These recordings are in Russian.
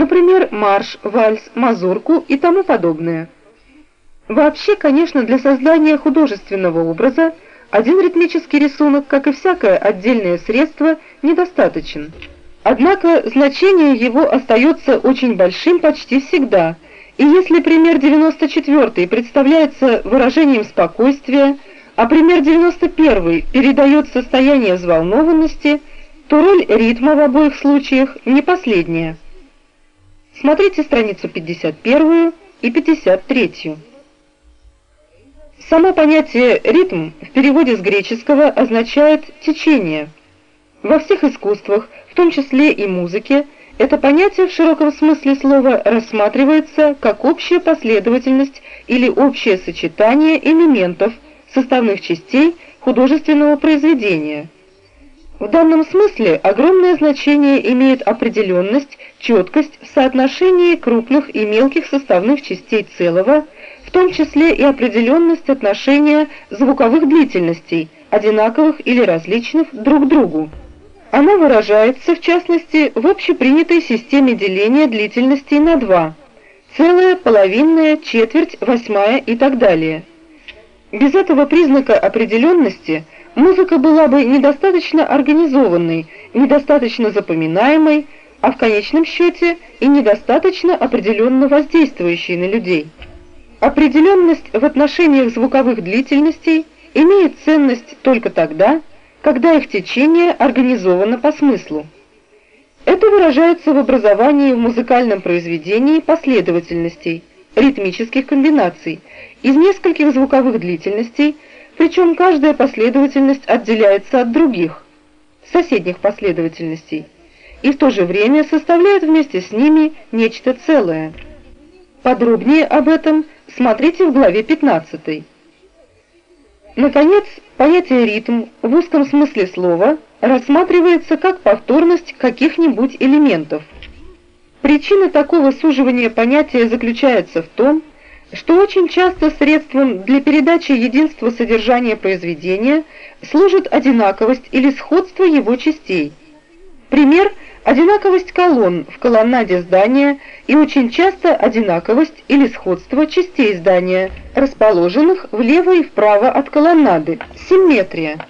например, марш, вальс, мазурку и тому подобное. Вообще, конечно, для создания художественного образа один ритмический рисунок, как и всякое отдельное средство, недостаточен. Однако значение его остается очень большим почти всегда, и если пример 94 представляется выражением спокойствия, а пример 91 передает состояние взволнованности, то роль ритма в обоих случаях не последняя. Смотрите страницу 51 и 53. Само понятие «ритм» в переводе с греческого означает «течение». Во всех искусствах, в том числе и музыке, это понятие в широком смысле слова рассматривается как общая последовательность или общее сочетание элементов, составных частей художественного произведения. В данном смысле огромное значение имеет определенность, четкость в соотношении крупных и мелких составных частей целого – в том числе и определенность отношения звуковых длительностей, одинаковых или различных друг другу. Она выражается, в частности, в общепринятой системе деления длительностей на два – целая, половинная, четверть, восьмая и так далее. Без этого признака определенности музыка была бы недостаточно организованной, недостаточно запоминаемой, а в конечном счете и недостаточно определенно воздействующей на людей. Определенность в отношениях звуковых длительностей имеет ценность только тогда, когда их течение организовано по смыслу. Это выражается в образовании в музыкальном произведении последовательностей, ритмических комбинаций, из нескольких звуковых длительностей, причем каждая последовательность отделяется от других, соседних последовательностей, и в то же время составляет вместе с ними нечто целое. Подробнее об этом – Смотрите в главе 15. Наконец, понятие ритм в узком смысле слова рассматривается как повторность каких-нибудь элементов. Причина такого суживания понятия заключается в том, что очень часто средством для передачи единства содержания произведения служит одинаковость или сходство его частей. Пример – одинаковость колонн в колоннаде здания и очень часто одинаковость или сходство частей здания, расположенных влево и вправо от колоннады, симметрия.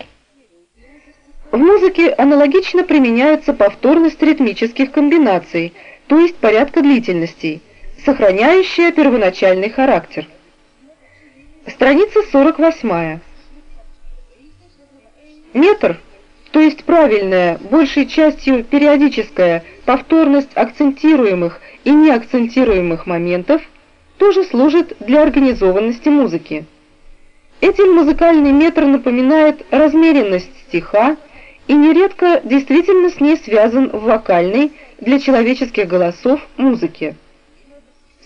В музыке аналогично применяется повторность ритмических комбинаций, то есть порядка длительностей, сохраняющая первоначальный характер. Страница 48. Метр – то есть правильная, большей частью периодическая повторность акцентируемых и неакцентируемых моментов тоже служит для организованности музыки. Этим музыкальный метр напоминает размеренность стиха и нередко действительно с ней связан в вокальной для человеческих голосов музыке.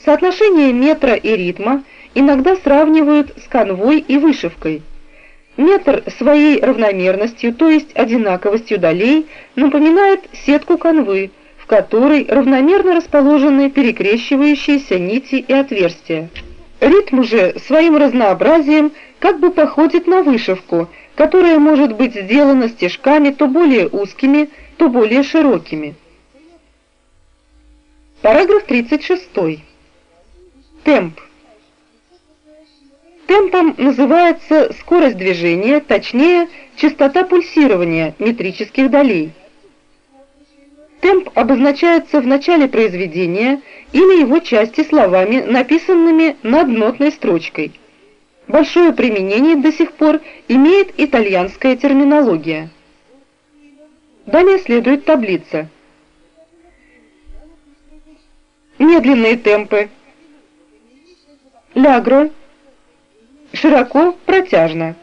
Соотношение метра и ритма иногда сравнивают с канвой и вышивкой – Метр своей равномерностью, то есть одинаковостью долей, напоминает сетку канвы, в которой равномерно расположены перекрещивающиеся нити и отверстия. Ритм же своим разнообразием как бы походит на вышивку, которая может быть сделана стежками то более узкими, то более широкими. Параграф 36. Темп. Темпом называется скорость движения, точнее, частота пульсирования метрических долей. Темп обозначается в начале произведения или его части словами, написанными над нотной строчкой. Большое применение до сих пор имеет итальянская терминология. Далее следует таблица. Медленные темпы. Лягро широко, протяжно.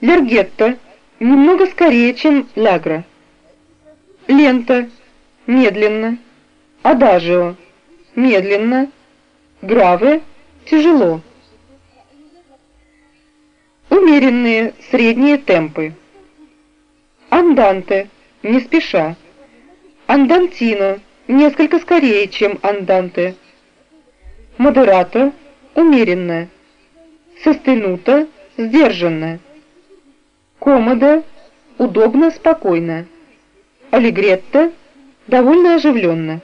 Лергетто немного скорее, чем лягра. Лента медленно. Адажио медленно. Граве тяжело. Умеренные средние темпы. Анданте не спеша. Андантино несколько скорее, чем анданте. Модерато умеренно состенуто, сдержанно. Комода, удобно, спокойно. Аллегретто, довольно оживленно.